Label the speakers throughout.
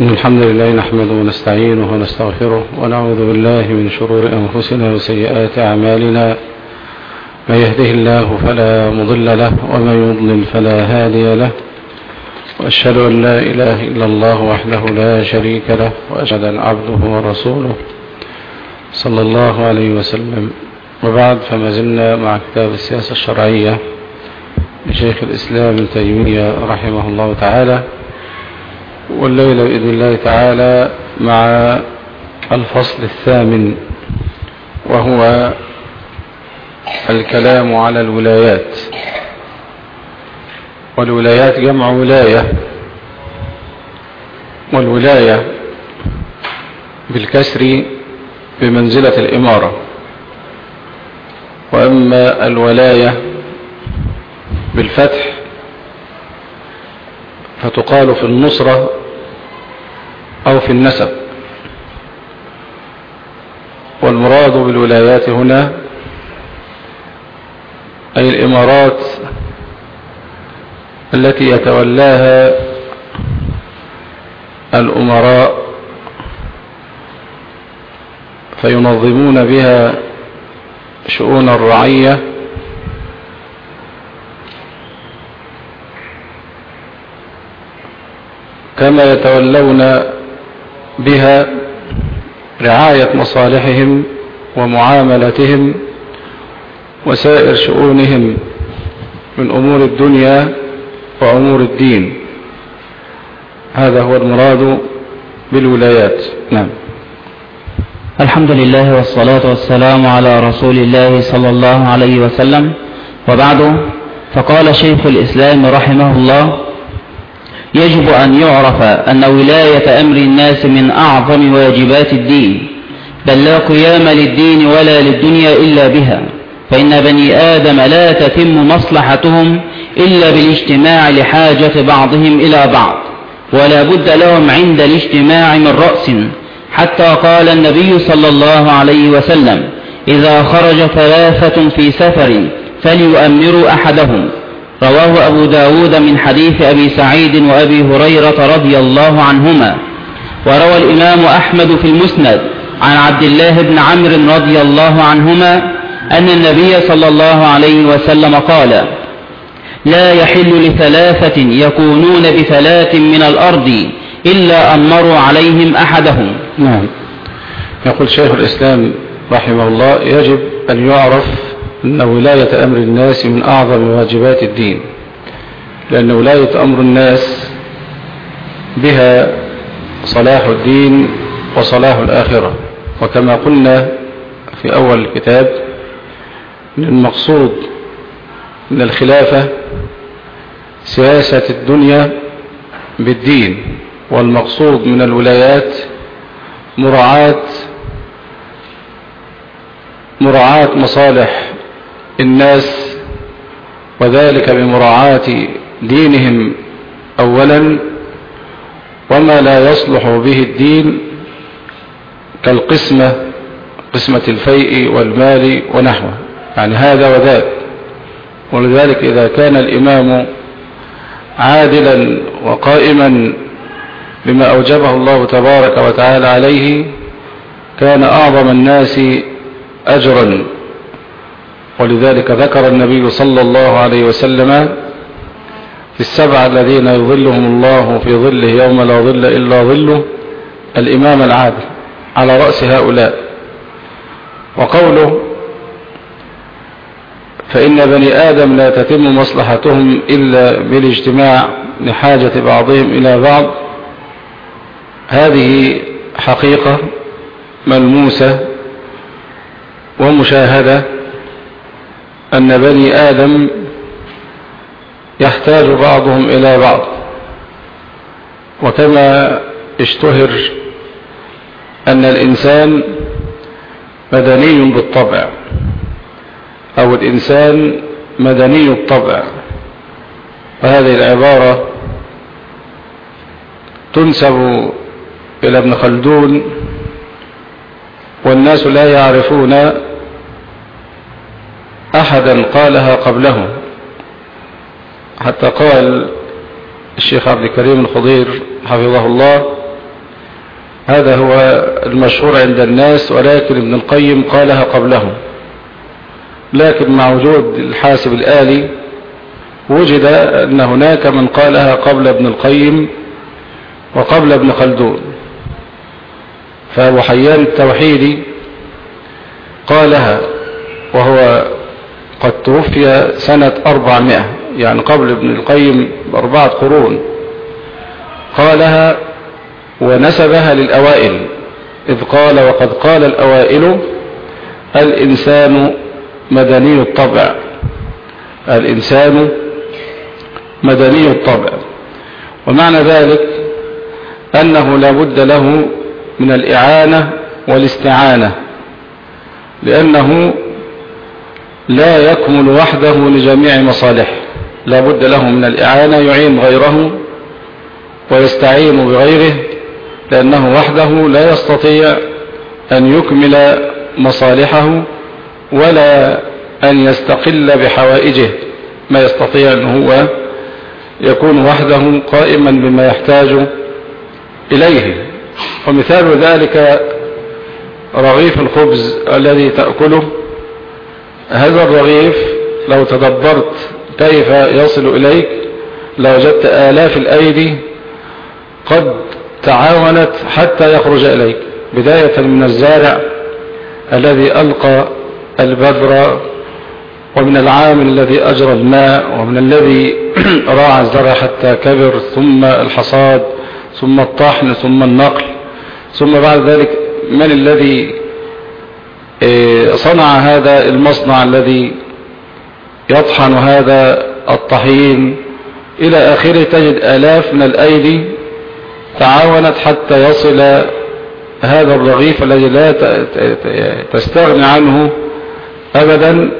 Speaker 1: إن الحمد لله نحمده ونستعينه ونستغفره ونعوذ بالله من شرور أنفسنا وسيئات أعمالنا. من يهده الله فلا مضل له ومن يضلل فلا هادي له. وأشهد أن لا إله إلا الله وحده لا شريك له وأشهد أن عبده ورسوله صلى الله عليه وسلم. وبعد فما زلنا مع كتاب السياسة الشرعية لشيخ الإسلام تيمية رحمه الله تعالى. والليلة بإذن الله تعالى مع الفصل الثامن وهو الكلام على الولايات. والولايات جمع ولاية والولاية بالكسر بمنزلة الإمارة. وأما الولاية بالفتح فتقال في النصرة أو في النسب. والمراد بالولايات هنا أي الإمارات التي يتولاها الأمراء فينظمون بها شؤون الرعية كما يتولون بها رعاية مصالحهم ومعاملتهم وسائر شؤونهم من أمور الدنيا وأمور الدين. هذا هو المراد بالولايات. نعم.
Speaker 2: الحمد لله والصلاة والسلام على رسول الله صلى الله عليه وسلم. وبعد فقال شيخ الإسلام رحمه الله يجب أن يعرف أن ولاية أمر الناس من أعظم واجبات الدين بل لا قيام للدين ولا للدنيا إلا بها فإن بني آدم لا تتم مصلحتهم إلا بالاجتماع لحاجة بعضهم إلى بعض ولا بد لهم عند الاجتماع من رأس. حتى قال النبي صلى الله عليه وسلم إذا خرج ثلاثة في سفر فليؤمروا أحدهم رواه أبو داود من حديث أبي سعيد وأبي هريرة رضي الله عنهما. وروى الإمام أحمد في المسند عن عبد الله بن عمرو رضي الله عنهما أن النبي صلى الله عليه وسلم قال لا يحل لثلاثة يكونون بثلاث من الأرض إلا أمروا عليهم أحدهم.
Speaker 1: نعم. يقول شيخ الإسلام رحمه الله يجب أن يعرف أن ولاية أمر الناس من أعظم واجبات الدين لأن ولاية أمر الناس بها صلاح الدين وصلاح الآخرة. وكما قلنا في أول الكتاب أن المقصود من الخلافة سياسة الدنيا بالدين والمقصود من الولايات مراعاة مراعاة مصالح الناس وذلك بمراعاة دينهم أولا وما لا يصلح به الدين كالقسمة قسمة الفيء والمال ونحوه. يعني هذا وذاك. ولذلك إذا كان الإمام عادلا وقائما بما أوجبه الله تبارك وتعالى عليه كان أعظم الناس أجرا. ولذلك ذكر النبي صلى الله عليه وسلم في السبعة الذين يظلهم الله في ظله يوم لا ظل إلا ظله الإمام العادل على رأس هؤلاء. وقوله فإن بني آدم لا تتم مصلحتهم إلا بالاجتماع لحاجة بعضهم إلى بعض. هذه حقيقة ملموسة ومشاهدة أن بني آدم يحتاج بعضهم إلى بعض. وكما اشتهر أن الإنسان مدني بالطبع أو الإنسان مدني الطبع. وهذه العبارة تنسب إلى ابن خلدون والناس لا يعرفون أحدا قالها قبله حتى قال الشيخ عبد الكريم الخضير حفظه الله هذا هو المشهور عند الناس ولكن ابن القيم قالها قبله لكن مع وجود الحاسب الآلي وجد أن هناك من قالها قبل ابن القيم وقبل ابن خلدون. فأبو حيان التوحيدي قالها وهو قد توفي سنة أربعمائة يعني قبل ابن القيم بأربعة قرون. قالها ونسبها للأوائل إذ قال وقد قال الأوائل الإنسان مدني الطبع. الإنسان مدني الطبع. ومعنى ذلك أنه لا بد له من الإعانة والاستعانة لأنه لا يكمل وحده لجميع مصالحه. لا بد له من الإعانة يعين غيره ويستعين بغيره لأنه وحده لا يستطيع أن يكمل مصالحه ولا أن يستقل بحوائجه. ما يستطيع أن هو يكون وحده قائما بما يحتاج إليه. ومثال ذلك رغيف الخبز الذي تأكله هذا الرغيف لو تدبرت كيف يصل إليك لوجدت آلاف الأيدي قد تعاونت حتى يخرج إليك. بداية من الزارع الذي ألقى البذر ومن العامل الذي أجرى الماء ومن الذي راعى الزرع حتى كبر ثم الحصاد ثم الطحن ثم النقل ثم بعد ذلك من الذي صنع هذا المصنع الذي يطحن هذا الطحين. إلى آخره تجد آلاف من الأيدي تعاونت حتى يصل هذا الرغيف الذي لا تستغني عنه أبدا.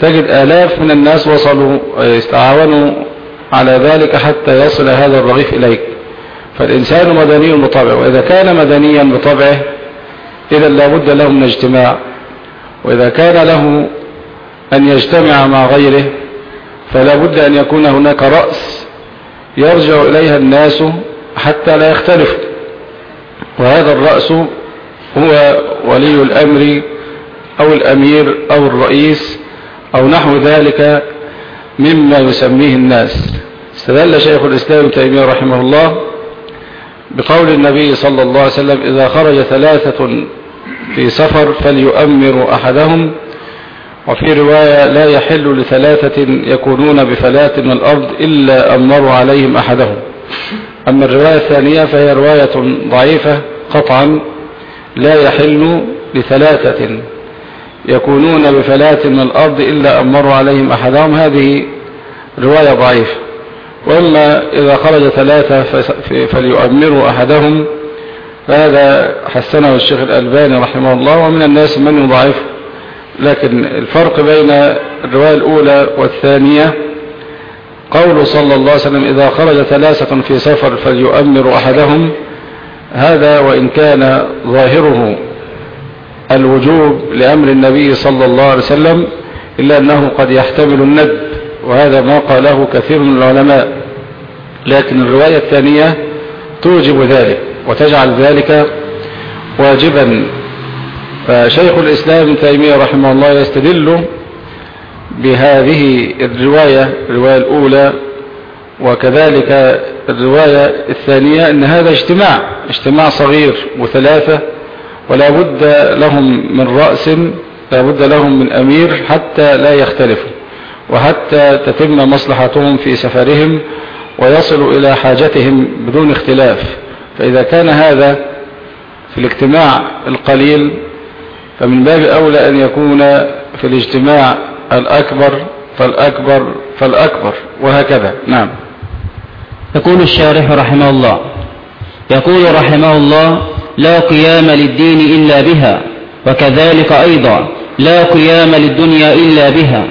Speaker 1: تجد آلاف من الناس وصلوا يستعاونوا على ذلك حتى يصل هذا الرغيف إليك. فالإنسان مدني بطبعه وإذا كان مدنيا بطبعه إذا لابد له من اجتماع. وإذا كان له أن يجتمع مع غيره فلا بد أن يكون هناك رأس يرجع إليها الناس حتى لا يختلفوا وهذا الرأس هو ولي الأمر أو الأمير أو الرئيس أو نحو ذلك مما يسميه الناس. استدل شيخ الإسلام تيمية رحمه الله بقول النبي صلى الله عليه وسلم إذا خرج ثلاثة في سفر فليؤمر أحدهم. وفي رواية لا يحل لثلاثة يكونون بفلاة من الأرض إلا أمروا عليهم أحدهم. أما الرواية الثانية فهي رواية ضعيفة قطعا. لا يحل لثلاثة يكونون بفلاة من الأرض إلا أمروا عليهم أحدهم. هذه رواية ضعيفة. وإما إذا خرج ثلاثة فليؤمروا أحدهم. فهذا حسنه الشيخ الألباني رحمه الله ومن الناس من يضعف. لكن الفرق بين الرواية الأولى والثانية قول صلى الله عليه وسلم إذا خرج ثلاثة في سفر فليؤمر أحدهم هذا وإن كان ظاهره الوجوب لأمر النبي صلى الله عليه وسلم إلا أنه قد يحتمل الند وهذا ما قاله كثير من العلماء. لكن الرواية الثانية توجب ذلك. وتجعل ذلك واجبا. فشيخ الإسلام تيمية رحمه الله يستدل بهذه الرواية الرواية الأولى وكذلك الرواية الثانية أن هذا اجتماع اجتماع صغير وثلاثة ولا بد لهم من رأس لا بد لهم من أمير حتى لا يختلفوا وحتى تتم مصلحتهم في سفرهم ويصلوا إلى حاجتهم بدون اختلاف. فإذا كان هذا في الاجتماع القليل فمن باب أولى أن يكون في الاجتماع الأكبر فالأكبر فالأكبر وهكذا. نعم.
Speaker 2: يقول الشارح رحمه الله يقول رحمه الله لا قيام للدين إلا بها وكذلك أيضا لا قيام للدنيا إلا بها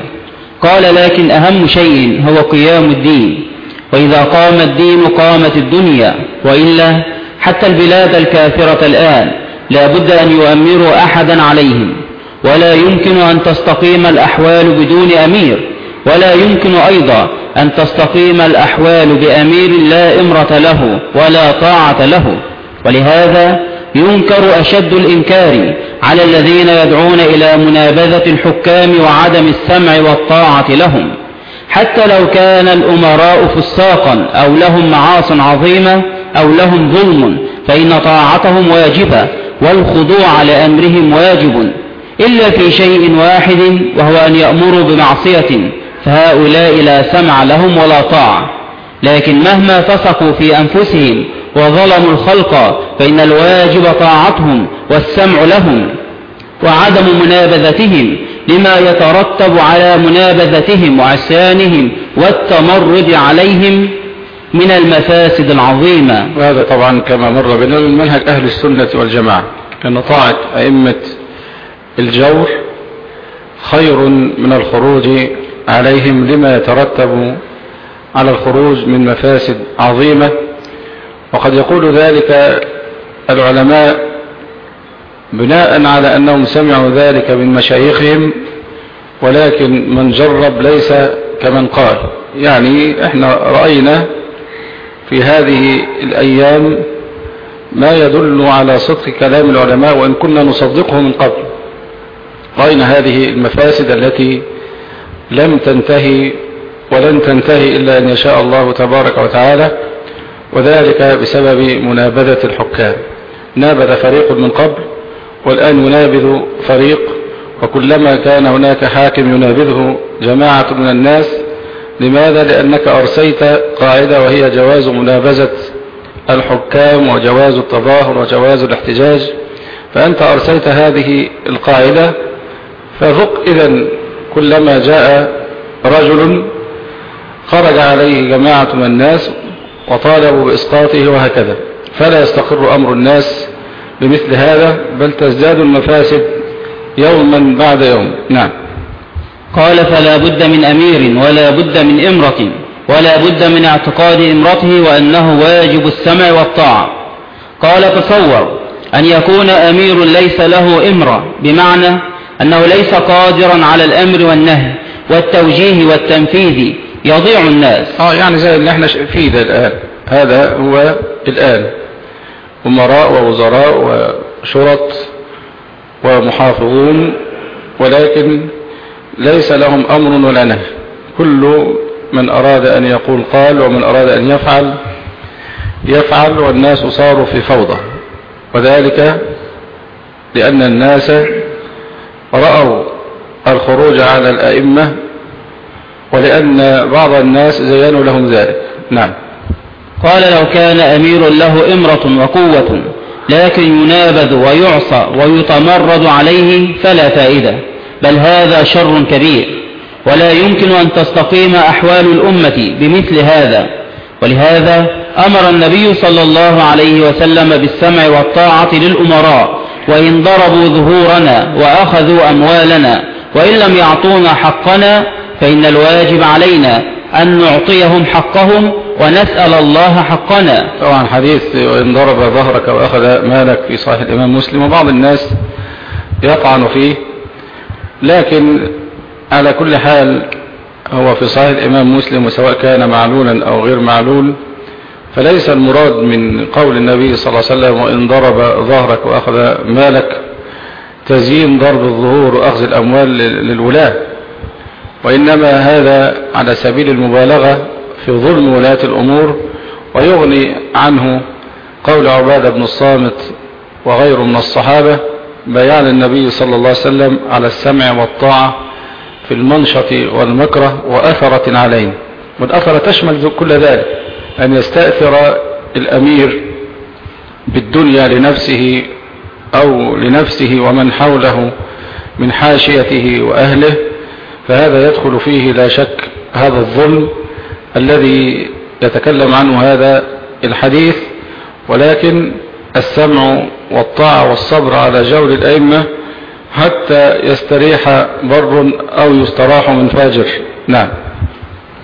Speaker 2: قال لكن أهم شيء هو قيام الدين وإذا قام الدين قامت الدنيا وإلا حتى البلاد الكافرة الآن لا بد أن يؤمروا أحدا عليهم. ولا يمكن أن تستقيم الأحوال بدون أمير. ولا يمكن أيضا أن تستقيم الأحوال بأمير لا إمرة له ولا طاعة له. ولهذا ينكر أشد الإنكار على الذين يدعون إلى منابذة الحكام وعدم السمع والطاعة لهم. حتى لو كان الأمراء فساقا أو لهم معاص عظيمة أو لهم ظلم فإن طاعتهم واجبة والخضوع لأمرهم واجب إلا في شيء واحد وهو أن يأمروا بمعصية فهؤلاء لا سمع لهم ولا طاعة. لكن مهما فسقوا في أنفسهم وظلموا الخلق فإن الواجب طاعتهم والسمع لهم وعدم منابذتهم لما يترتب على منابذتهم وعصيانهم والتمرد عليهم من المفاسد العظيمة.
Speaker 1: وهذا طبعا كما مر بنا من منهج أهل السنة والجماعة أن طاعة أئمة الجور خير من الخروج عليهم لما يترتب على الخروج من مفاسد عظيمة. وقد يقول ذلك العلماء بناء على أنهم سمعوا ذلك من مشايخهم ولكن من جرب ليس كمن قال. يعني إحنا رأينا في هذه الأيام ما يدل على صدق كلام العلماء وإن كنا نصدقه من قبل. رأينا هذه المفاسد التي لم تنتهي ولن تنتهي إلا أن يشاء الله تبارك وتعالى وذلك بسبب منابذة الحكام. نابذ فريق من قبل والآن ينابذ فريق وكلما كان هناك حاكم ينابذه جماعة من الناس. لماذا؟ لأنك أرسيت قاعدة وهي جواز منابذة الحكام وجواز التظاهر وجواز الاحتجاج. فأنت أرسيت هذه القاعدة فذق إذا كلما جاء رجل خرج عليه جماعة من الناس وطالبوا بإسقاطه وهكذا. فلا يستقر أمر الناس بمثل هذا بل تزداد المفاسد يوما بعد يوم. نعم.
Speaker 2: قال فلا بد من أمير ولا بد من إمرة ولا بد من اعتقاد إمرته وأنه واجب السمع والطاعة. قال تصور أن يكون أمير ليس له إمرة بمعنى أنه ليس قادرا على الأمر والنهي والتوجيه والتنفيذ يضيع الناس.
Speaker 1: آه يعني زي اللي إحنا فيه ده الآن. هذا هو الآن. أمراء ووزراء وشرط ومحافظون ولكن ليس لهم أمر ولا نهي. كل من أراد أن يقول قال ومن أراد أن يفعل يفعل والناس صاروا في فوضى. وذلك لأن الناس رأوا الخروج على الأئمة ولأن بعض الناس زينوا لهم ذلك. نعم.
Speaker 2: قال لو كان أمير له إمرة وقوة لكن ينابذ ويعصى ويتمرد عليه فلا فائدة بل هذا شر كبير ولا يمكن أن تستقيم أحوال الأمة بمثل هذا ولهذا أمر النبي صلى الله عليه وسلم بالسمع والطاعة للأمراء وإن ضربوا ظهورنا وأخذوا أموالنا وإن لم يعطونا حقنا فإن الواجب علينا أن نعطيهم حقهم ونسأل الله حقنا.
Speaker 1: طبعا حديث وإن ضرب ظهرك وأخذ مالك في صحيح الإمام مسلم وبعض الناس يطعن فيه لكن على كل حال هو في صحيح الإمام مسلم وسواء كان معلولا أو غير معلول فليس المراد من قول النبي صلى الله عليه وسلم وإن ضرب ظهرك وأخذ مالك تزيين ضرب الظهور وأخذ الأموال للولاة. وإنما هذا على سبيل المبالغة في ظلم ولاة الأمور ويغني عنه قول عبادة بن الصامت وغيره من الصحابة بيان النبي صلى الله عليه وسلم على السمع والطاعة في المنشط والمكره وأثرة عليه. والأثرة تشمل كل ذلك أن يستأثر الأمير بالدنيا لنفسه أو لنفسه ومن حوله من حاشيته وأهله فهذا يدخل فيه لا شك هذا الظلم الذي يتكلم عنه هذا الحديث ولكن السمع والطاعة والصبر على جول الأئمة حتى يستريح بر أو يستراح من فاجر. نعم.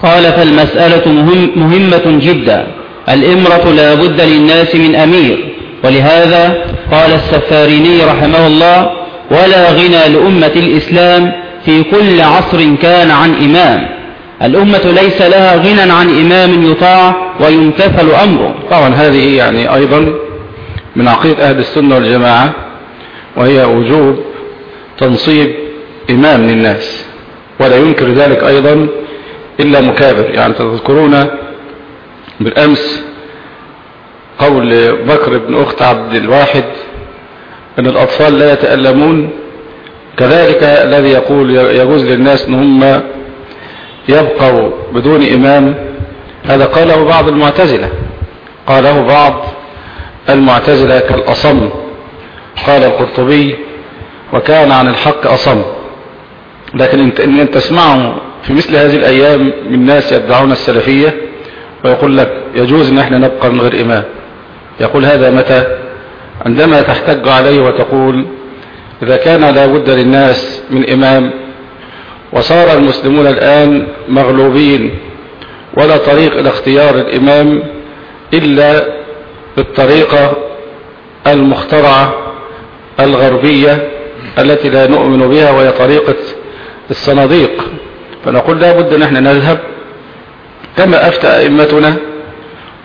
Speaker 2: قال فالمسألة مهم مهمة جدا. الإمرة لا بد للناس من أمير. ولهذا قال السفاريني رحمه الله ولا غنى لأمة الإسلام في كل عصر كان عن إمام. الأمة ليس لها غنى عن إمام يطاع ويمتثل أمره.
Speaker 1: طبعا هذه يعني أيضا من عقيدة أهل السنة والجماعة وهي وجوب تنصيب إمام للناس ولا ينكر ذلك أيضا إلا مكابر. يعني تذكرون بالأمس قول بكر بن أخت عبد الواحد أن الأطفال لا يتألمون كذلك الذي يقول يجوز للناس أن هم يبقوا بدون إمام هذا قاله بعض المعتزلة. قاله بعض المعتزلة كالأصم. قال القرطبي وكان عن الحق أصم. لكن ان تسمعه في مثل هذه الأيام من ناس يدعون السلفية ويقول لك يجوز إن إحنا نبقى من غير امام يقول هذا متى؟ عندما تحتج عليه وتقول إذا كان لا بد للناس من إمام وصار المسلمون الآن مغلوبين ولا طريق إلى اختيار الإمام إلا بالطريقة المخترعة الغربية التي لا نؤمن بها وهي طريقة الصناديق. فنقول لا بد ان إحنا نذهب كما افتى أئمتنا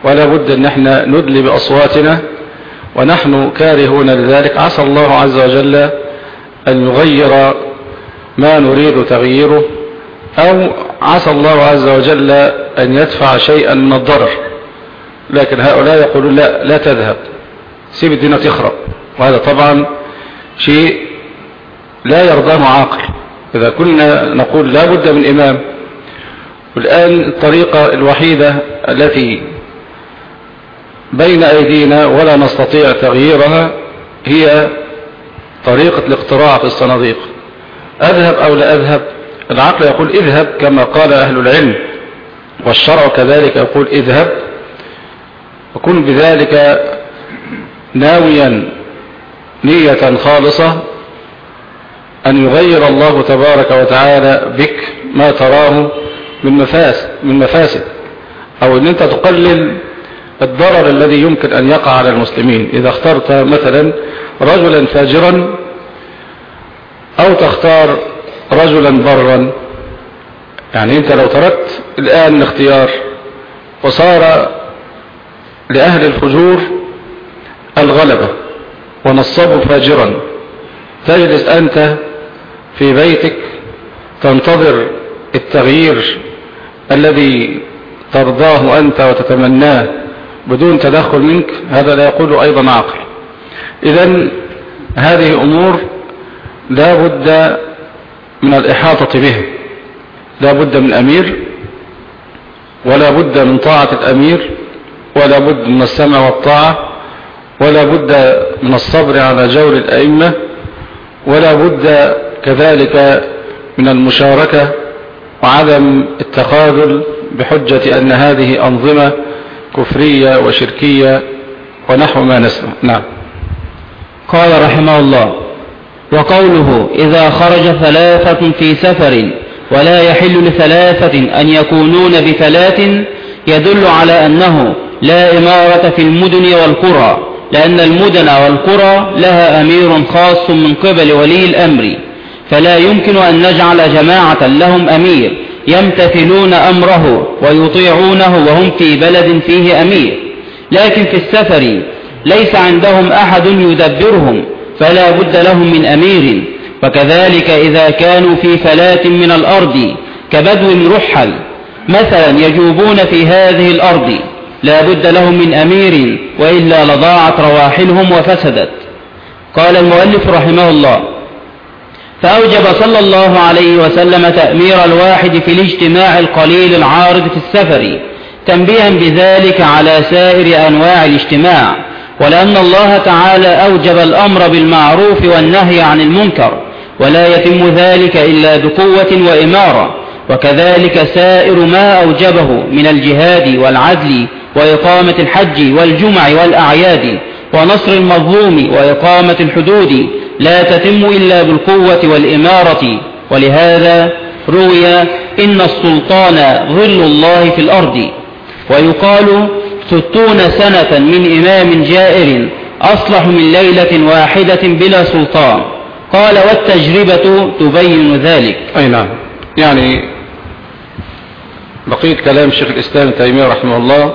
Speaker 1: ولا بد ان إحنا ندلي بأصواتنا ونحن كارهون لذلك. عسى الله عز وجل أن يغير ما نريد تغييره أو عسى الله عز وجل أن يدفع شيئا من الضرر. لكن هؤلاء يقولون لا لا تذهب سيب الدنيا تخرب وهذا طبعا شيء لا يرضاه عاقل. إذا كنا نقول لا بد من إمام والآن الطريقة الوحيدة التي بين أيدينا ولا نستطيع تغييرها هي طريقة الاقتراع في الصناديق. أذهب أو لا أذهب؟ العقل يقول اذهب كما قال أهل العلم والشرع كذلك يقول اذهب. وكن بذلك ناويا نية خالصة أن يغير الله تبارك وتعالى بك ما تراه من مفاسد, من مفاسد. أو أن أنت تقلل الضرر الذي يمكن أن يقع على المسلمين. إذا اخترت مثلا رجلا فاجرا أو تختار رجلا برا يعني أنت لو تركت الآن الاختيار وصار لأهل الفجور الغلبة ونصبوا فاجرا تجلس أنت في بيتك تنتظر التغيير الذي ترضاه أنت وتتمناه بدون تدخل منك هذا لا يقول أيضا عقل إذا هذه أمور لا بد من الإحاطة به. لا بد من أمير ولا بد من طاعة الأمير ولا بد من السمع والطاعة ولا بد من الصبر على جور الأئمة ولا بد كذلك من المشاركة وعدم التخاذل بحجة أن هذه أنظمة كفرية وشركية ونحو ما نسمع. نعم.
Speaker 2: قال رحمه الله وقوله إذا خرج ثلاثة في سفر ولا يحل لثلاثة أن يكونون بثلاث يدل على أنه لا إمارة في المدن والقرى لأن المدن والقرى لها أمير خاص من قبل ولي الأمر فلا يمكن أن نجعل جماعة لهم أمير. يمتثلون أمره ويطيعونه وهم في بلد فيه أمير. لكن في السفر ليس عندهم أحد يدبرهم فلا بد لهم من أمير. وكذلك إذا كانوا في فلاة من الأرض كبدو رحل مثلا يجوبون في هذه الأرض لا بد لهم من أمير وإلا لضاعت رواحلهم وفسدت. قال المؤلف رحمه الله فأوجب صلى الله عليه وسلم تأمير الواحد في الاجتماع القليل العارض في السفر تنبيها بذلك على سائر أنواع الاجتماع ولأن الله تعالى أوجب الأمر بالمعروف والنهي عن المنكر ولا يتم ذلك إلا بقوة وإمارة وكذلك سائر ما أوجبه من الجهاد والعدل وإقامة الحج والجمع والأعياد ونصر المظلوم وإقامة الحدود لا تتم إلا بالقوة والإمارة. ولهذا روي إن السلطان ظل الله في الأرض. ويقال ستون سنة من إمام جائر أصلح من ليلة واحدة بلا سلطان. قال والتجربة تبين ذلك.
Speaker 1: أي نعم. يعني بقية كلام شيخ الإسلام تيمية رحمه الله.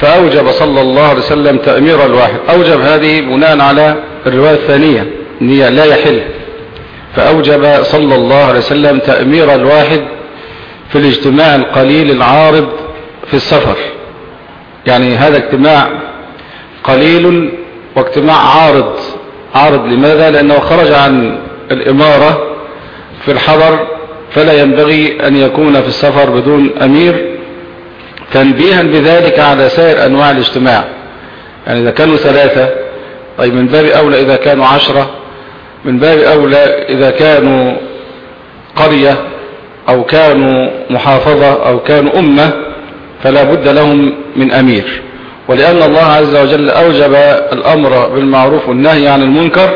Speaker 1: فأوجب صلى الله عليه وسلم تأمير الواحد. أوجب هذه بناء على الرواية الثانية. أن لا يحل. فأوجب صلى الله عليه وسلم تأمير الواحد في الاجتماع القليل العارض في السفر. يعني هذا اجتماع قليل واجتماع عارض. عارض لماذا؟ لأنه خرج عن الإمارة في الحضر فلا ينبغي أن يكون في السفر بدون أمير. تنبيها بذلك على سائر أنواع الاجتماع. يعني إذا كانوا ثلاثة طيب من باب أولى إذا كانوا عشرة من باب أولى إذا كانوا قرية أو كانوا محافظة أو كانوا أمة فلا بد لهم من أمير. ولأن الله عز وجل أوجب الأمر بالمعروف والنهي عن المنكر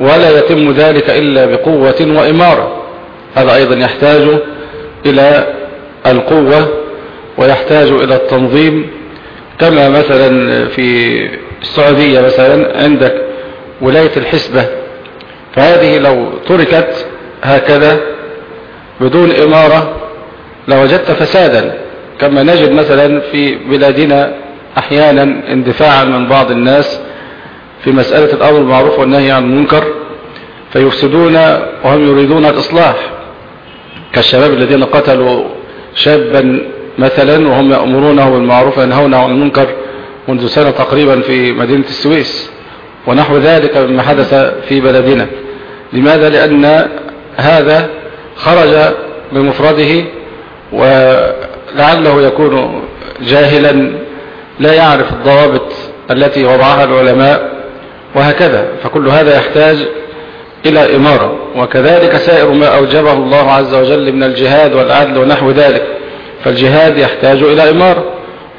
Speaker 1: ولا يتم ذلك إلا بقوة وإمارة. هذا أيضا يحتاج إلى القوة ويحتاج إلى التنظيم. كما مثلا في السعودية مثلا عندك ولاية الحسبة فهذه لو تركت هكذا بدون إمارة لوجدت فسادا كما نجد مثلا في بلادنا أحيانا اندفاعا من بعض الناس في مسألة الأمر المعروف والنهي عن المنكر فيفسدون وهم يريدون الإصلاح. كالشباب الذين قتلوا شابا مثلا وهم يأمرونه بالمعروف وينهون عن المنكر منذ سنة تقريبا في مدينة السويس. ونحو ذلك مما حدث في بلدنا. لماذا؟ لأن هذا خرج بمفرده ولعله يكون جاهلا لا يعرف الضوابط التي وضعها العلماء وهكذا. فكل هذا يحتاج إلى إمارة. وكذلك سائر ما أوجبه الله عز وجل من الجهاد والعدل ونحو ذلك. فالجهاد يحتاج إلى إمارة.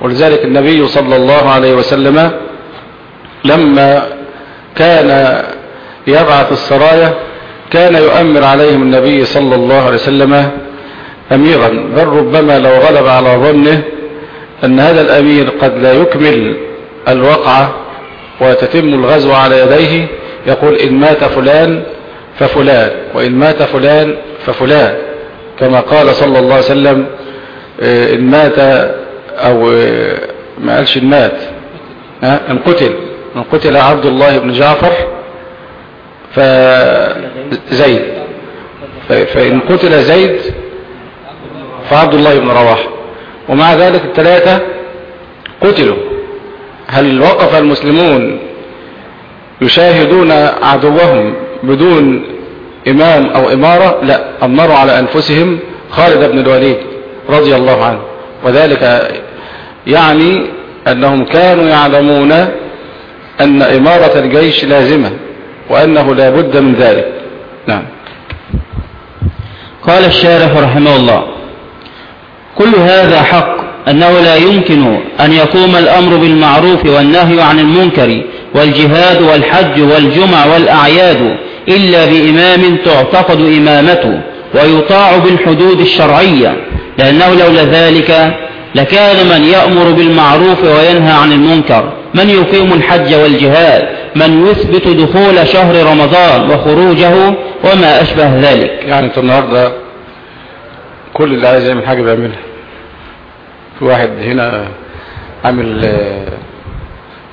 Speaker 1: ولذلك النبي صلى الله عليه وسلم لما كان يبعث السرايا كان يؤمر عليهم النبي صلى الله عليه وسلم أميرا. بل ربما لو غلب على ظنه أن هذا الأمير قد لا يكمل الوقعة وتتم الغزو على يديه يقول إن مات فلان ففلان وإن مات فلان ففلان. كما قال صلى الله عليه وسلم إن مات أو ما قالش إن مات إن قتل. إن قتل عبد الله بن جعفر فزيد فإن قتل زيد فعبد الله بن رواحه ومع ذلك الثلاثة قتلوا. هل وقف المسلمون يشاهدون عدوهم بدون إمام أو إمارة؟ لا أمروا على أنفسهم خالد بن الوليد رضي الله عنه. وذلك يعني أنهم كانوا يعلمون أن إمارة الجيش لازمة وأنه لا بد من ذلك. نعم.
Speaker 2: قال الشارح رحمه الله كل هذا حق أنه لا يمكن أن يقوم الأمر بالمعروف والنهي عن المنكر والجهاد والحج والجمع والأعياد إلا بإمام تعتقد إمامته ويطاع بالحدود الشرعية لأنه لولا ذلك لكان من يأمر بالمعروف وينهى عن المنكر. من يقيم الحج والجهاد من يثبت دخول شهر رمضان وخروجه وما أشبه ذلك.
Speaker 1: يعني انت النهاردة كل اللي عايز يعمل حاجة بيعملها. في واحد هنا عامل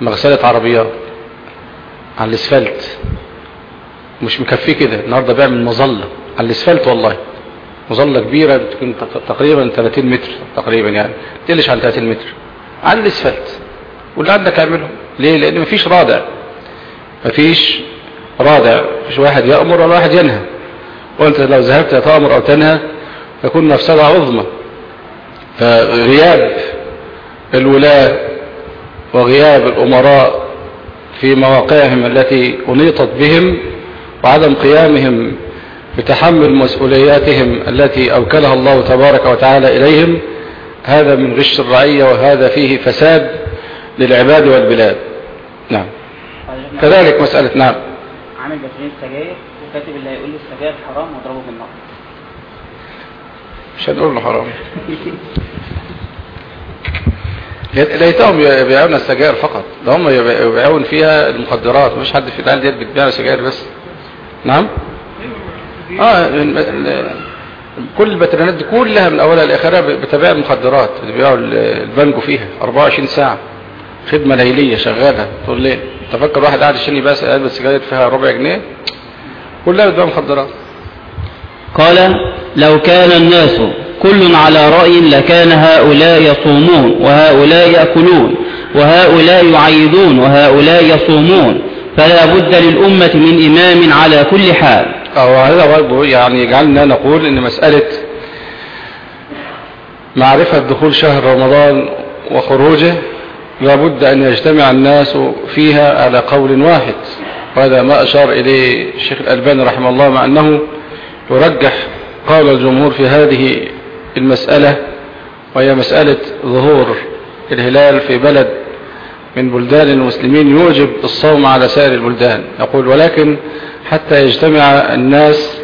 Speaker 1: مغسلة عربيات على الأسفلت. مش مكفيه كده النهاردة بيعمل مظلة على الأسفلت والله. مظلة كبيرة بتكون تقريبا 30 متر تقريبا يعني تقلش عن 30 متر على الأسفلت. واللي عندك اعمله. ليه؟ لأن مفيش رادع. مفيش رادع. مفيش واحد يأمر ولا واحد ينهى. وأنت لو ذهبت تأمر أو تنهى تكون مفسدة عظمى. فغياب الولاة وغياب الأمراء في مواقعهم التي أنيطت بهم وعدم قيامهم بتحمل مسؤولياتهم التي أوكلها الله تبارك وتعالى إليهم هذا من غش الرعية وهذا فيه فساد. للعباد والبلاد. نعم. كذلك مسألة نعم.
Speaker 2: عامل باترين سجاير وكاتب اللي هيقول لي السجاير حرام واضربه بالنار.
Speaker 1: مش هنقول له حرام. ليتهم يبيعون السجائر فقط. ده هم يبيعون فيها المخدرات. مش حد في العيال ديت بتبيع سجائر بس. نعم؟ آه كل الباترينات دي كلها من أولها لآخرها بتبيع المخدرات بيبيعوا البانجو فيها 24 ساعة. خدمة ليلية شغالة. طول الليل تفكر واحد قاعد يشيل بس علبه سجاير فيها ربع جنيه؟ كلها بتبيع مخدرات.
Speaker 2: قال لو كان الناس كل على رأي لكان هؤلاء يصومون وهؤلاء يأكلون وهؤلاء يعيدون وهؤلاء يصومون. فلا بد للأمة من إمام على كل حال.
Speaker 1: أو هذا برضه يعني يجعلنا نقول إن مسألة معرفة دخول شهر رمضان وخروجه لابد أن يجتمع الناس فيها على قول واحد وهذا ما أشار إليه الشيخ الألباني رحمه الله مع أنه يرجح قول الجمهور في هذه المسألة وهي مسألة ظهور الهلال في بلد من بلدان المسلمين يوجب الصوم على سائر البلدان. يقول ولكن حتى يجتمع الناس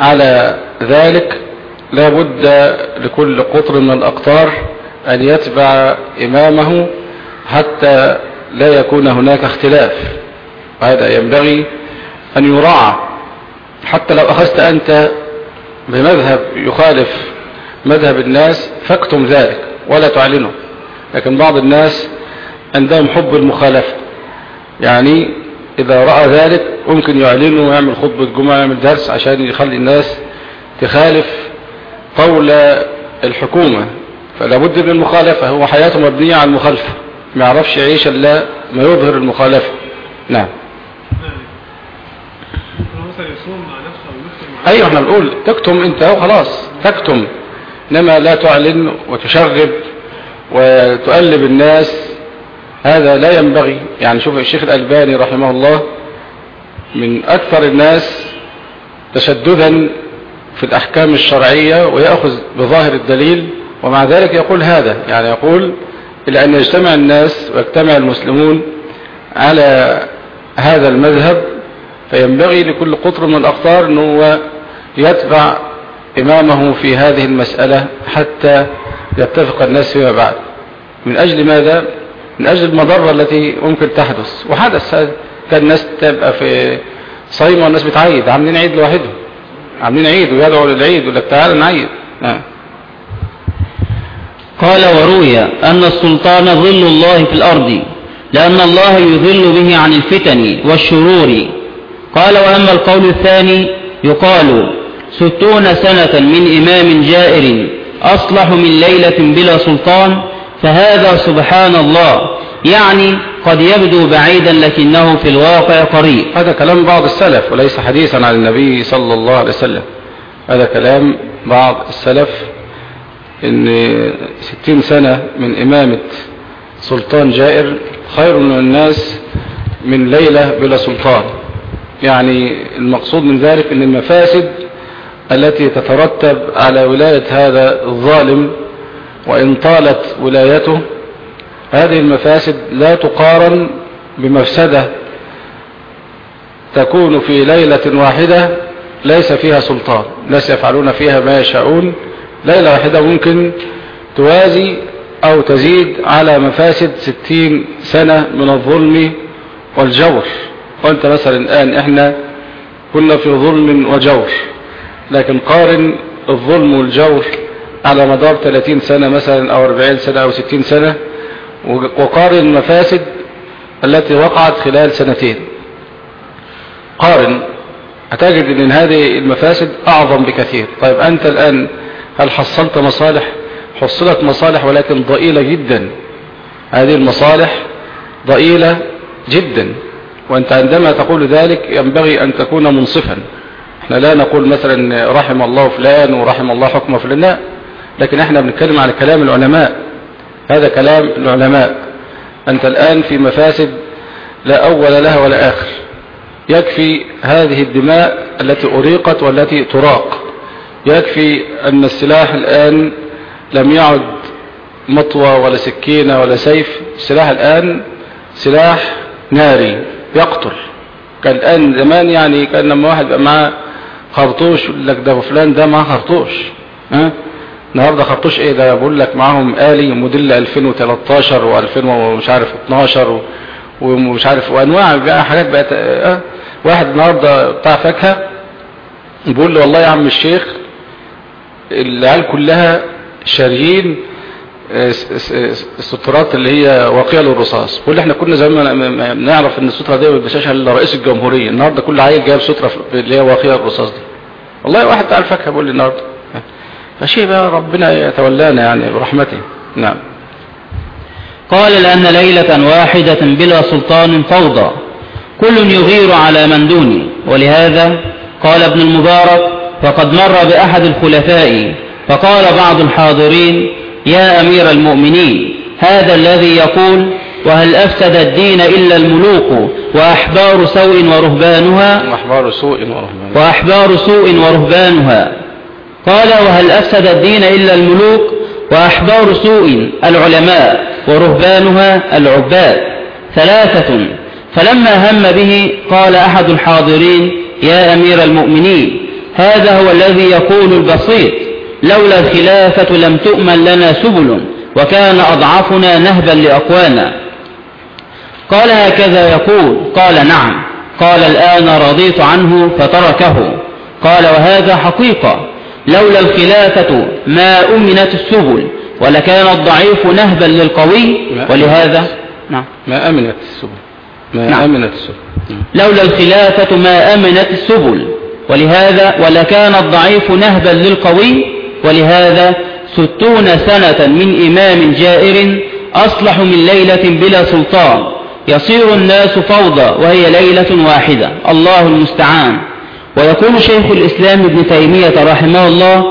Speaker 1: على ذلك لا بد لكل قطر من الأقطار أن يتبع إمامه حتى لا يكون هناك اختلاف. وهذا ينبغي أن يراعى. حتى لو أخذت أنت بمذهب يخالف مذهب الناس فاكتم ذلك ولا تعلنه. لكن بعض الناس عندهم حب المخالفة. يعني إذا رأى ذلك ممكن يعلنه ويعمل خطبة جمعة ويعمل درس عشان يخلي الناس تخالف قول الحكومة. فلا بد من المخالفة هو حياته مبنية على المخالفة. ما يعرفش يعيش إلا ما يظهر المخالفة. نعم. أيوه إحنا بنقول تكتم أنت وخلاص تكتم. إنما لا تعلن وتشغب وتقلب الناس هذا لا ينبغي. يعني شوف الشيخ الألباني رحمه الله من أكثر الناس تشددا في الأحكام الشرعية ويأخذ بظاهر الدليل ومع ذلك يقول هذا. يعني يقول إلى أن يجتمع الناس ويجتمع المسلمون على هذا المذهب فينبغي لكل قطر من الأقطار أنه يتبع إمامه في هذه المسألة حتى يتفق الناس فيما بعد. من أجل ماذا؟ من أجل المضرة التي ممكن تحدث. وحدث كان الناس تبقى في صيمة والناس بتعيد. عاملين عيد لوحدهم. عاملين عيد ويدعوا للعيد يقول لك تعالى نعيد. نعم.
Speaker 2: قال وروي أن السلطان ظل الله في الأرض لأن الله يظل به عن الفتن والشرور. قال وأما القول الثاني يقال ستون سنة من إمام جائر أصلح من ليلة بلا سلطان فهذا سبحان الله. يعني قد يبدو بعيدا لكنه في الواقع قريب.
Speaker 1: هذا كلام بعض السلف وليس حديثا عن النبي صلى الله عليه وسلم. هذا كلام بعض السلف إن ستين سنة من إمامة سلطان جائر خير من الناس من ليلة بلا سلطان. يعني المقصود من ذلك إن المفاسد التي تترتب على ولاية هذا الظالم وإن طالت ولايته هذه المفاسد لا تقارن بمفسدة تكون في ليلة واحدة ليس فيها سلطان الناس يفعلون فيها ما يشاءون. ليلة واحدة ممكن توازي أو تزيد على مفاسد ستين سنة من الظلم والجور. وأنت مثلا الآن إحنا كنا في ظلم وجور لكن قارن الظلم والجور على مدار 30 سنة مثلا أو 40 سنة أو 60 سنة وقارن المفاسد التي وقعت خلال سنتين. قارن هتجد إن هذه المفاسد أعظم بكثير. طيب أنت الآن هل حصلت مصالح؟ حصلت مصالح ولكن ضئيلة جدا. هذه المصالح ضئيلة جدا. وأنت عندما تقول ذلك ينبغي أن تكون منصفا. إحنا لا نقول مثلا رحم الله فلان ورحم الله حكم فلان. لا. لكن إحنا بنتكلم على كلام العلماء. هذا كلام العلماء. أنت الآن في مفاسد لا أول لها ولا آخر. يكفي هذه الدماء التي أريقت والتي تراق. يكفي أن السلاح الآن لم يعد مطوى ولا سكينة ولا سيف. السلاح الآن سلاح ناري يقتل. كان الان زمان يعني كان لما واحد بقى معاه خرطوش يقول لك ده فلان ده معاه خرطوش. ها؟ النهارده خرطوش إيه ده؟ بقول لك معاهم آلي موديل 2013 و2000 ومش عارف 12 ومش عارف وأنواع بقى حاجات بقت آه واحد النهارده بتاع فاكهة بيقول لي والله يا عم الشيخ العيال كلها شاريين السترات اللي هي واقية للرصاص. كل إحنا كنا زمان نعرف إن السترة دي بيلبسهاش إلا رئيس الجمهورية. النهاردة كل عيل جايب سترة اللي هي واقية للرصاص دي. والله واحد بتاع الفاكهة بيقول لي النهاردة. فشيء بقى ربنا يتولانا يعني برحمته. نعم.
Speaker 2: قال لأن ليلة واحدة بلا سلطان فوضى. كل يغير على من دوني. ولهذا قال ابن المبارك فقد مر بأحد الخلفاء فقال بعض الحاضرين يا أمير المؤمنين هذا الذي يقول وهل أفسد الدين إلا الملوك وأحبار سوء ورهبانها؟
Speaker 1: وأحبار سوء ورهبانها.
Speaker 2: وأحبار سوء ورهبانها. قال وهل أفسد الدين إلا الملوك وأحبار سوء العلماء ورهبانها العباد. ثلاثة. فلما هم به قال أحد الحاضرين يا أمير المؤمنين هذا هو الذي يقول البسيط لولا الخلافة لم تؤمن لنا سبل وكان أضعفنا نهبا لأقوانا. قال هكذا يقول قال نعم قال الآن رضيت عنه فتركه. قال وهذا حقيقة لولا الخلافة ما أمنت السبل ولكان الضعيف نهبا للقوي. ولهذا؟
Speaker 1: نعم. ما أمنت السبل. ما نعم. أمنت السبل.
Speaker 2: لولا الخلافة ما أمنت السبل. ولهذا ولكان الضعيف نهبا للقوي ولهذا ستون سنة من إمام جائر أصلح من ليلة بلا سلطان. يصير الناس فوضى وهي ليلة واحدة. الله المستعان. ويقول شيخ الإسلام ابن تيمية رحمه الله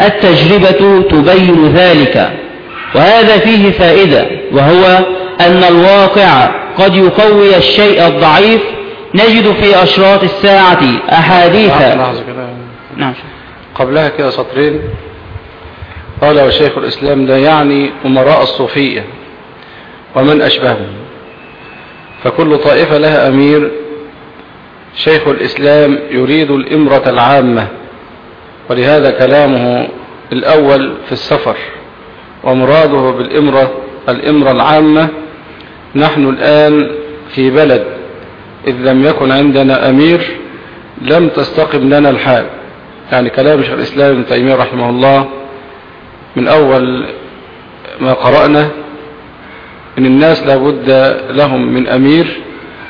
Speaker 2: التجربة تبين ذلك. وهذا فيه فائدة وهو أن الواقع قد يقوي الشيء الضعيف نجد في أشراط الساعة أحاديث.
Speaker 1: نعم. قبلها كده سطرين. قال وشيخ الإسلام لا يعني أمراء الصوفية ومن أشبههم. فكل طائفة لها أمير. شيخ الإسلام يريد الإمرة العامة ولهذا كلامه الأول في السفر ومراده بالإمرة الإمرة العامة. نحن الآن في بلد إذ لم يكن عندنا أمير لم تستقم لنا الحال. يعني كلام شيخ الإسلام ابن تيمية رحمه الله من أول ما قرأنا إن الناس لابد لهم من أمير.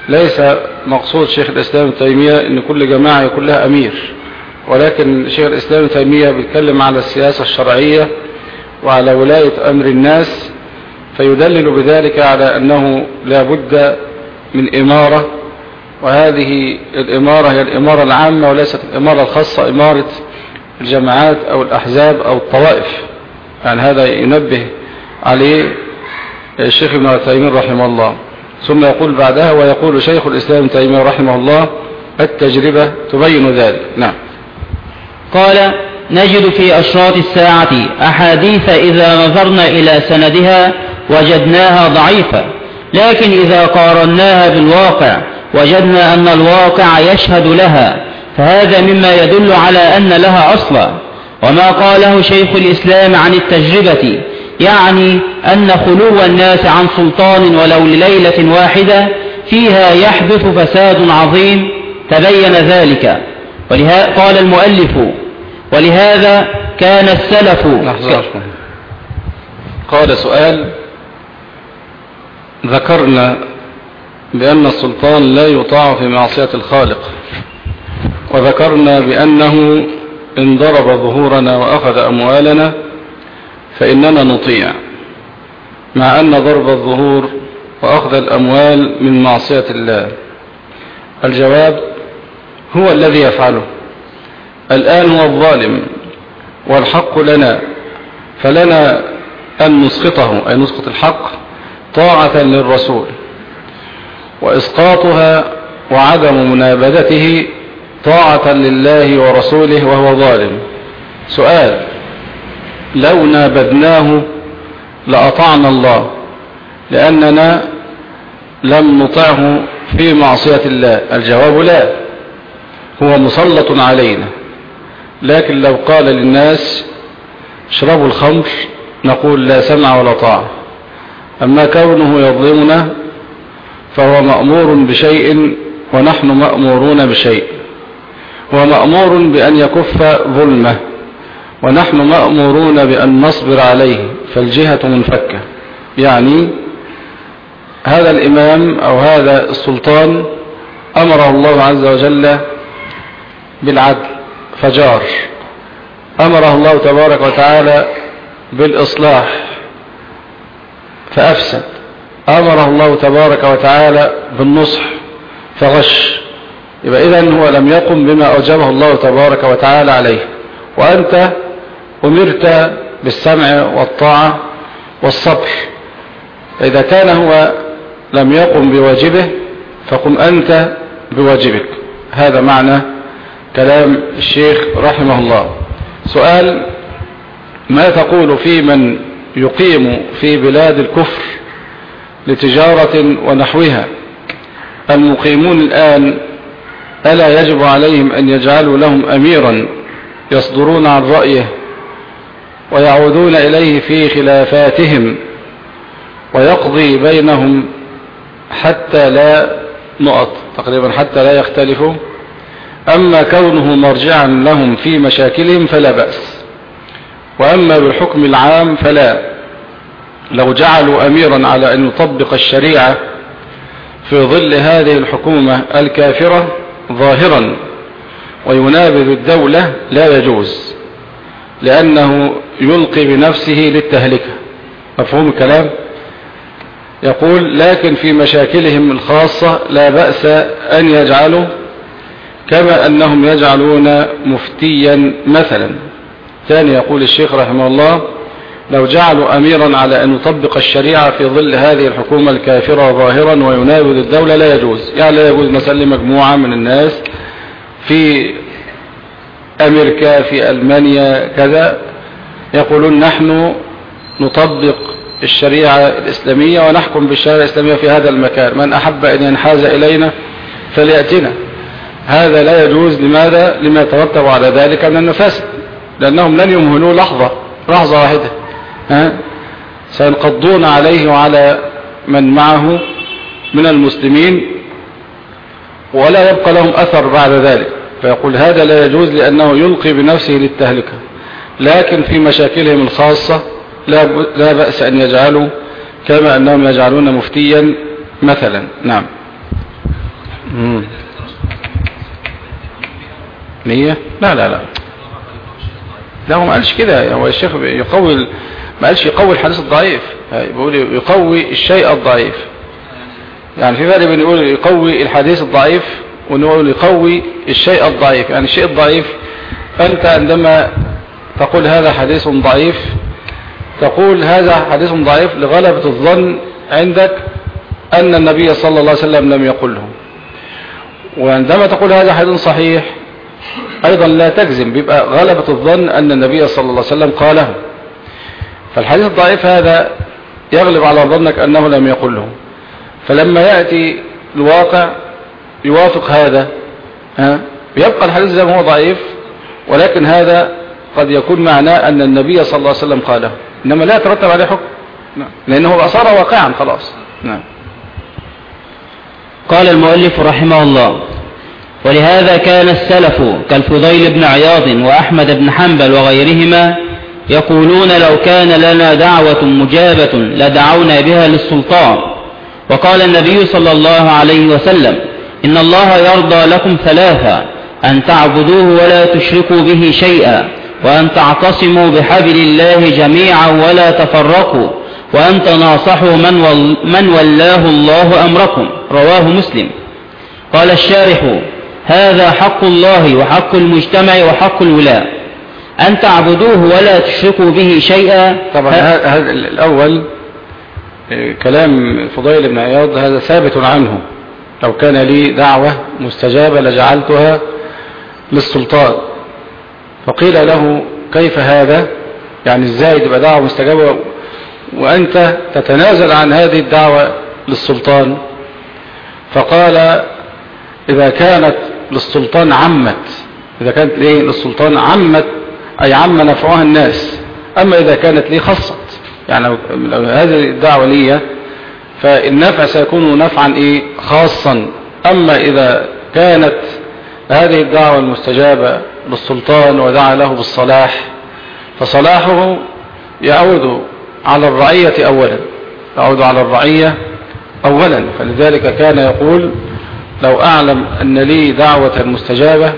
Speaker 1: ليس مقصود شيخ الإسلام ابن تيمية إن كل جماعة يكون لها أمير ولكن شيخ الإسلام ابن تيمية بيتكلم على السياسة الشرعية وعلى ولاية أمر الناس فيدلل بذلك على أنه لا بد من إمارة وهذه الإمارة هي الإمارة العامة وليست الإمارة الخاصة إمارة الجماعات أو الأحزاب أو الطوائف. يعني هذا ينبه عليه الشيخ ابن تيمية رحمه الله. ثم يقول بعدها ويقول شيخ الإسلام تيمية رحمه الله التجربة تبين ذلك. نعم.
Speaker 2: قال نجد في أشراط الساعة أحاديث إذا نظرنا إلى سندها وجدناها ضعيفة لكن إذا قارناها بالواقع وجدنا أن الواقع يشهد لها فهذا مما يدل على أن لها أصلا. وما قاله شيخ الإسلام عن التجربة يعني أن خلو الناس عن سلطان ولو لليلة واحدة فيها يحدث فساد عظيم تبين ذلك. ولهذا قال المؤلف ولهذا كان السلف
Speaker 1: قال سؤال ذكرنا بأن السلطان لا يطاع في معصية الخالق. وذكرنا بأنه إن ضرب ظهورنا وأخذ أموالنا فإننا نطيع مع أن ضرب الظهور وأخذ الأموال من معصية الله. الجواب هو الذي يفعله. الآن هو الظالم والحق لنا فلنا أن نسقطه أي نسقط الحق طاعة للرسول. وإسقاطها وعدم منابذته طاعة لله ورسوله وهو ظالم. سؤال لو نابذناه لأطعنا الله لأننا لم نطعه في معصية الله. الجواب لا. هو مسلط علينا. لكن لو قال للناس اشربوا الخمر نقول لا سمع ولا طاعة. أما كونه يظلمنا فهو مأمور بشيء ونحن مأمورون بشيء. هو مأمور بأن يكف ظلمه ونحن مأمورون بأن نصبر عليه فالجهة منفكة. يعني هذا الإمام أو هذا السلطان أمره الله عز وجل بالعدل فجار. أمره الله تبارك وتعالى بالإصلاح فأفسد. أمره الله تبارك وتعالى بالنصح فغش. يبقى إذن هو لم يقم بما أوجبه الله تبارك وتعالى عليه. وأنت أمرت بالسمع والطاعة والصبر إذا كان هو لم يقم بواجبه فقم أنت بواجبك. هذا معنى كلام الشيخ رحمه الله. سؤال ما تقول في من يقيم في بلاد الكفر لتجارة ونحوها. المقيمون الآن ألا يجب عليهم أن يجعلوا لهم أميرا يصدرون عن رأيه ويعودون إليه في خلافاتهم ويقضي بينهم حتى لا نقط تقريبا حتى لا يختلفوا أما كونه مرجعا لهم في مشاكلهم فلا بأس وأما بالحكم العام فلا. لو جعلوا أميرا على أن يطبق الشريعة في ظل هذه الحكومة الكافرة ظاهرا وينابذ الدولة لا يجوز لأنه يلقي بنفسه للتهلكة. مفهوم الكلام؟ يقول لكن في مشاكلهم الخاصة لا بأس أن يجعلوا كما أنهم يجعلون مفتيا مثلا. ثاني يقول الشيخ رحمه الله لو جعلوا أميرا على أن يطبق الشريعة في ظل هذه الحكومة الكافرة ظاهرا وينابذ الدولة لا يجوز. يعني لا يجوز مثلا مجموعة من الناس في أمريكا في ألمانيا كذا يقولون نحن نطبق الشريعة الإسلامية ونحكم بالشريعة الإسلامية في هذا المكان. من أحب أن ينحاز إلينا فليأتنا هذا لا يجوز. لماذا؟ لما يترتب على ذلك من النفاسد لأنهم لن يمهلوا لحظة لحظة واحدة؟ سينقضون عليه وعلى من معه من المسلمين ولا يبقى لهم أثر بعد ذلك. فيقول هذا لا يجوز لأنه يلقي بنفسه للتهلكة. لكن في مشاكلهم الخاصة لا, بأس أن يجعلوا كما أنهم يجعلون مفتيا مثلا. نعم. مية لا لا لا. لا هو ما قالش كده. هو الشيخ يقوي ما قالش يقوي الحديث الضعيف. بيقول يقوي الشيء الضعيف. يعني في فرق بين يقول يقوي الحديث الضعيف ونقول يقوي الشيء الضعيف. يعني الشيء الضعيف أنت عندما تقول هذا حديث ضعيف تقول هذا حديث ضعيف لغلبة الظن عندك أن النبي صلى الله عليه وسلم لم يقله. وعندما تقول هذا حديث صحيح أيضا لا تجزم. بيبقى غلبة الظن أن النبي صلى الله عليه وسلم قاله. فالحديث الضعيف هذا يغلب على ظنك أنه لم يقله. فلما يأتي الواقع يوافق هذا ها؟ يبقى الحديث زي ما هو ضعيف ولكن هذا قد يكون معناه أن النبي صلى الله عليه وسلم قاله. إنما لا يترتب عليه حكم. نعم. لأنه صار واقعا خلاص. نعم.
Speaker 2: قال المؤلف رحمه الله ولهذا كان السلف كالفضيل بن عياض وأحمد بن حنبل وغيرهما يقولون لو كان لنا دعوة مجابة لدعونا بها للسلطان. وقال النبي صلى الله عليه وسلم إن الله يرضى لكم ثلاثة أن تعبدوه ولا تشركوا به شيئا وأن تعتصموا بحبل الله جميعا ولا تفرقوا وأن تناصحوا من, ول من ولاه الله أمركم. رواه مسلم. قال الشارح هذا حق الله وحق المجتمع وحق الولاء أن تعبدوه ولا تشركوا به شيئا.
Speaker 1: طبعا هذا الأول كلام فضيل بن عياض هذا ثابت عنه. لو كان لي دعوة مستجابة لجعلتها للسلطان. فقيل له كيف هذا؟ يعني إزاي تبقى دعوة مستجابة؟ وأنت تتنازل عن هذه الدعوة للسلطان. فقال إذا كانت للسلطان عمت. إذا كانت ليه للسلطان عمت أي عم نفعها الناس. أما إذا كانت لي خصت. يعني لو هذه الدعوة لي فالنفع سيكون نفعا إيه؟ خاصا. أما إذا كانت هذه الدعوة المستجابة للسلطان ودعا له بالصلاح فصلاحه يعود على الرعية أولا. يعود على الرعية أولا. فلذلك كان يقول لو أعلم أن لي دعوة مستجابة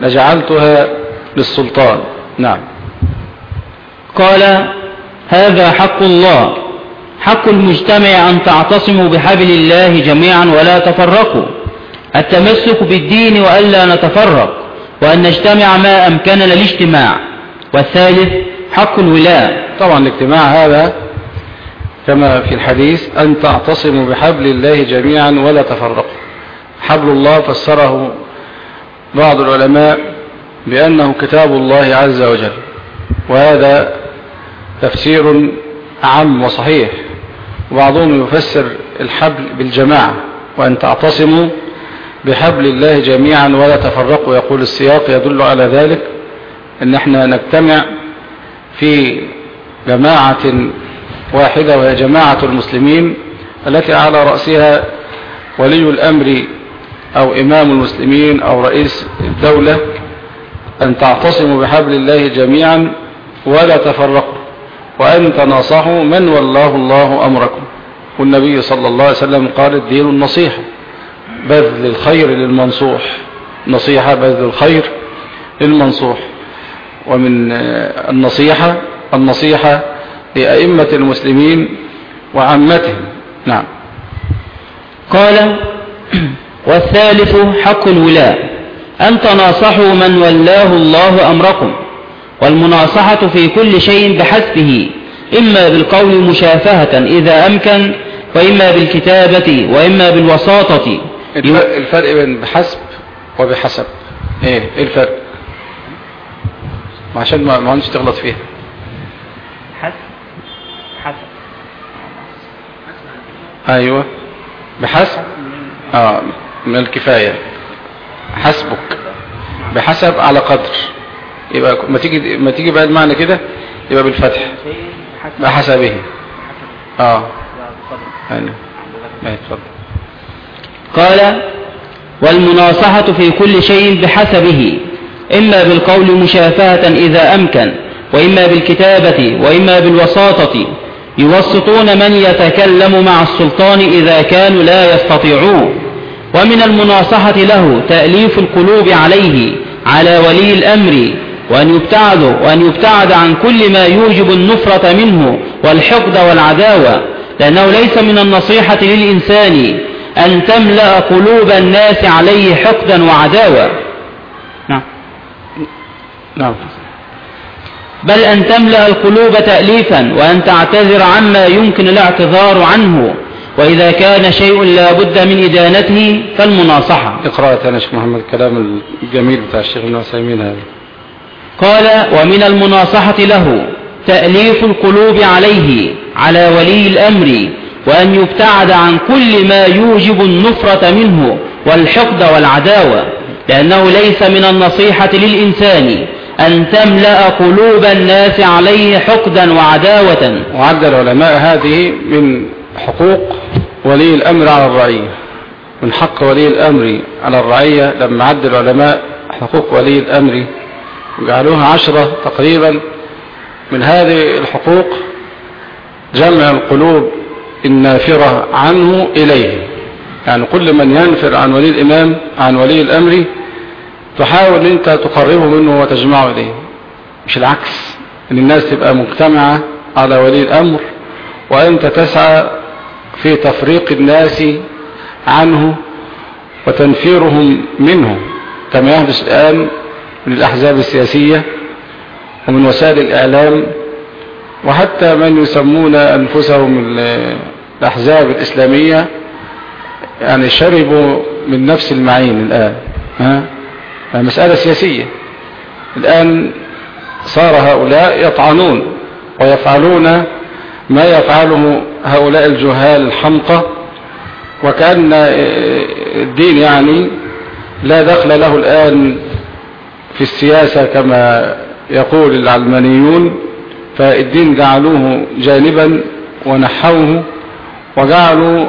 Speaker 1: لجعلتها للسلطان. نعم.
Speaker 2: قال هذا حق الله. حق المجتمع أن تعتصموا بحبل الله جميعا ولا تفرقوا. التمسك بالدين وألا نتفرق وأن نجتمع ما أمكننا الاجتماع والثالث حق الولاء.
Speaker 1: طبعا الاجتماع هذا كما في الحديث أن تعتصموا بحبل الله جميعا ولا تفرقوا. حبل الله فسره بعض العلماء بأنه كتاب الله عز وجل. وهذا تفسير عام وصحيح. وبعضهم يفسر الحبل بالجماعة. وأن تعتصموا بحبل الله جميعا ولا تفرقوا. يقول السياق يدل على ذلك أن إحنا نجتمع في جماعة واحدة وهي جماعة المسلمين التي على رأسها ولي الأمر أو إمام المسلمين أو رئيس الدولة. أن تعتصموا بحبل الله جميعا ولا تفرقوا وأن تناصحوا من والله الله أمركم. والنبي صلى الله عليه وسلم قال الدين النصيحة بذل الخير للمنصوح. نصيحة بذل الخير للمنصوح. ومن النصيحة النصيحة لأئمة المسلمين وعامتهم. نعم.
Speaker 2: قال والثالث حق الولاء أن تناصحوا من ولاه الله أمركم والمناصحة في كل شيء بحسبه إما بالقول مشافهة إذا أمكن وإما بالكتابة وإما بالوساطة.
Speaker 1: الفرق بين بحسب وبحسب. إيه إيه الفرق؟ عشان ما ما عندش تغلط فيها.
Speaker 2: حسب. حسب.
Speaker 1: أيوه. بحسب؟ آه من الكفاية. حسبك بحسب على قدر. يبقى ما تيجي ما تيجي بقى المعنى كده يبقى بالفتح. بحسبه. آه. أيوه. أيوه اتفضل.
Speaker 2: قال والمناصحة في كل شيء بحسبه إما بالقول مشافهة إذا أمكن وإما بالكتابة وإما بالوساطة. يوسطون من يتكلم مع السلطان إذا كانوا لا يستطيعون. ومن المناصحة له تأليف القلوب عليه على ولي الأمر وأن يبتعد, وأن يبتعد عن كل ما يوجب النفرة منه والحقد والعداوة لأنه ليس من النصيحة للإنسان أن تملأ قلوب الناس عليه حقدا وعداوة. نعم.
Speaker 1: نعم.
Speaker 2: بل أن تملأ القلوب تأليفا وأن تعتذر عما يمكن الاعتذار عنه وإذا كان شيء لا بد من إدانته فالمناصحة.
Speaker 1: اقرأ يا شيخ محمد الكلام الجميل بتاع الشيخ ابن عثيمين هذا.
Speaker 2: قال ومن المناصحة له تأليف القلوب عليه على ولي الأمر وأن يبتعد عن كل ما يوجب النفرة منه والحقد والعداوة لأنه ليس من النصيحة للإنسان أن تملأ قلوب الناس عليه حقدا وعداوة.
Speaker 1: وعد العلماء هذه من حقوق ولي الأمر على الرعية. من حق ولي الأمر على الرعية لما عد العلماء حقوق ولي الأمر وجعلوها عشرة تقريبا. من هذه الحقوق جمع القلوب النافرة عنه إليه. يعني كل من ينفر عن ولي الإمام عن ولي الأمر تحاول أنت تقربه منه وتجمعه إليه. مش العكس. أن الناس تبقى مجتمعة على ولي الأمر وأنت تسعى في تفريق الناس عنه وتنفيرهم منه كما يحدث الآن من الأحزاب السياسية ومن وسائل الإعلام وحتى من يسمون أنفسهم الأحزاب الإسلامية يعني شربوا من نفس المعين الآن ها؟ مسألة سياسية الآن صار هؤلاء يطعنون ويفعلون ما يفعله هؤلاء الجهال الحمقى وكأن الدين يعني لا دخل له الآن في السياسة كما يقول العلمانيون فالدين جعلوه جانبا ونحوه وجعلوا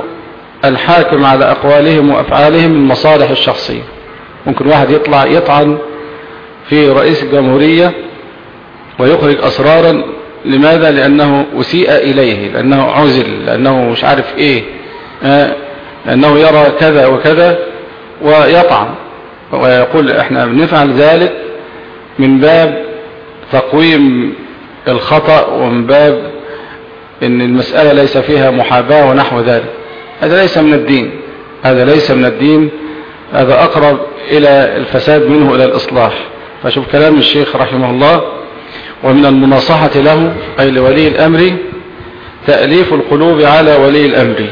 Speaker 1: الحاكم على أقوالهم وأفعالهم المصالح الشخصية. ممكن واحد يطلع يطعن في رئيس الجمهورية ويخرج أسرارا لماذا؟ لأنه أسيء إليه لأنه عزل لأنه مش عارف إيه لأنه يرى كذا وكذا ويطعن ويقول إحنا بنفعل ذلك من باب تقويم الخطأ ومن باب إن المسألة ليس فيها محاباة ونحو ذلك. هذا ليس من الدين. هذا ليس من الدين. هذا أقرب إلى الفساد منه إلى الإصلاح. فشوف كلام الشيخ رحمه الله ومن المناصحة له أي لولي الأمر تأليف القلوب على ولي الأمر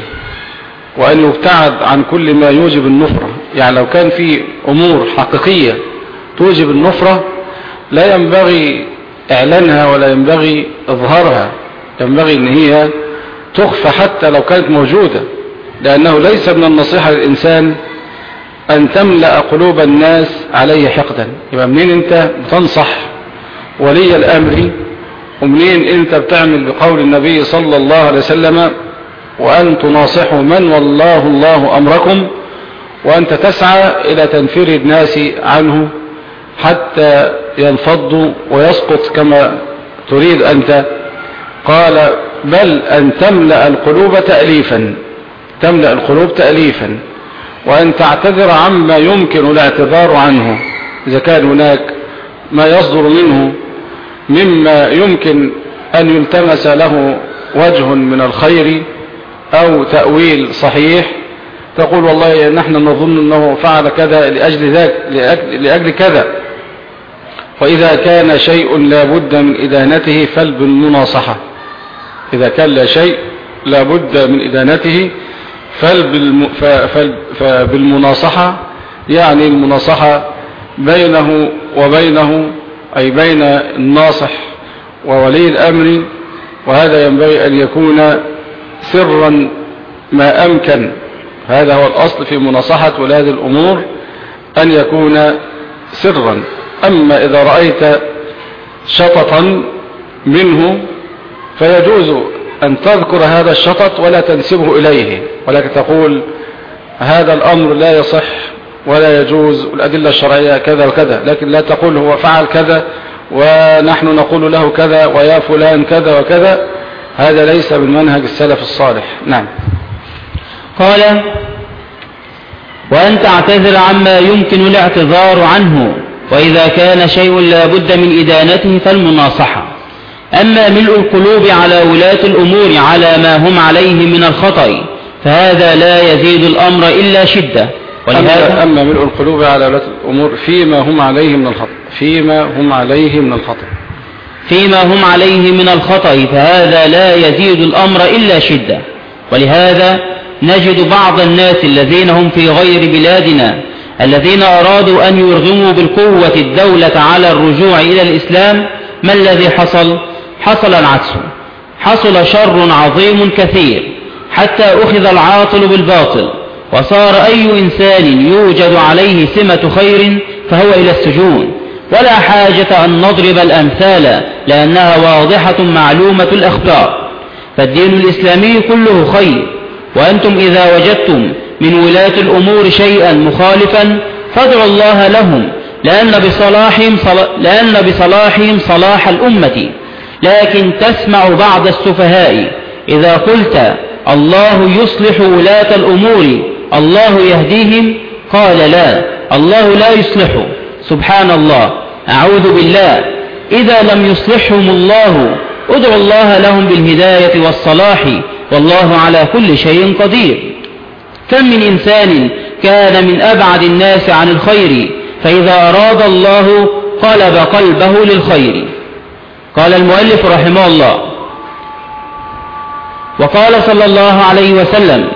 Speaker 1: وأن يبتعد عن كل ما يوجب النفرة. يعني لو كان في أمور حقيقية توجب النفرة لا ينبغي إعلانها ولا ينبغي إظهارها. ينبغي أن هي تخفى حتى لو كانت موجودة لأنه ليس من النصيحة للإنسان أن تملأ قلوب الناس عليه حقدا. يبقى منين أنت بتنصح ولي الأمر ومنين أنت بتعمل بقول النبي صلى الله عليه وسلم وأن تناصحوا من والله الله أمركم وأنت تسعى إلى تنفير الناس عنه حتى ينفضوا ويسقط كما تريد أنت. قال بل أن تملأ القلوب تأليفا تملأ القلوب تأليفا وأن تعتذر عما يمكن الاعتذار عنه. إذا كان هناك ما يصدر منه مما يمكن أن يلتمس له وجه من الخير أو تأويل صحيح. تقول والله نحن نظن أنه فعل كذا لأجل, ذاك لأجل, كذا. وإذا كان شيء لا بد من إدانته فالبالمناصحة إذا كان لا شيء لا بد من إدانته فبالمناصحة يعني المناصحة بينه وبينه أي بين الناصح وولي الأمر وهذا ينبغي أن يكون سرا ما أمكن. هذا هو الأصل في مناصحة ولاد الأمور أن يكون سرا. أما إذا رأيت شططا منه فيجوز أن تذكر هذا الشطط ولا تنسبه إليه. ولكن تقول هذا الأمر لا يصح ولا يجوز الأدلة الشرعية كذا وكذا لكن لا تقول هو فعل كذا ونحن نقول له كذا ويا فلان كذا وكذا هذا ليس من منهج السلف الصالح. نعم.
Speaker 2: قال وأن تعتذر عما يمكن الاعتذار عنه وإذا كان شيء لا بد من إدانته فالمناصحة. أما ملء القلوب على ولاة الأمور على ما هم عليه من الخطأ فهذا لا يزيد الأمر إلا شدة.
Speaker 1: ولهذا أما ملء القلوب على ولاة الأمور فيما هم عليه من الخطأ فيما هم عليه من الخطأ.
Speaker 2: فيما هم عليه من الخطأ فهذا لا يزيد الأمر إلا شدة. ولهذا نجد بعض الناس الذين هم في غير بلادنا الذين أرادوا أن يرغموا بالقوة الدولة على الرجوع إلى الإسلام ما الذي حصل؟ حصل العكس. حصل شر عظيم كثير حتى أخذ العاطل بالباطل. وصار أي إنسان يوجد عليه سمة خير فهو إلى السجون. ولا حاجة أن نضرب الأمثال لأنها واضحة معلومة الأخبار فالدين الإسلامي كله خير. وأنتم إذا وجدتم من ولاة الأمور شيئا مخالفا فادعوا الله لهم لأن بصلاحهم, صلا لأن بصلاحهم صلاح الأمة. لكن تسمع بعض السفهاء إذا قلت الله يصلح ولاة الأمور الله يهديهم؟ قال لا. الله لا يصلح. سبحان الله أعوذ بالله. إذا لم يصلحهم الله ادعوا الله لهم بالهداية والصلاح. والله على كل شيء قدير. كم من إنسان كان من أبعد الناس عن الخير فإذا أراد الله قلب قلبه للخير. قال المؤلف رحمه الله. وقال صلى الله عليه وسلم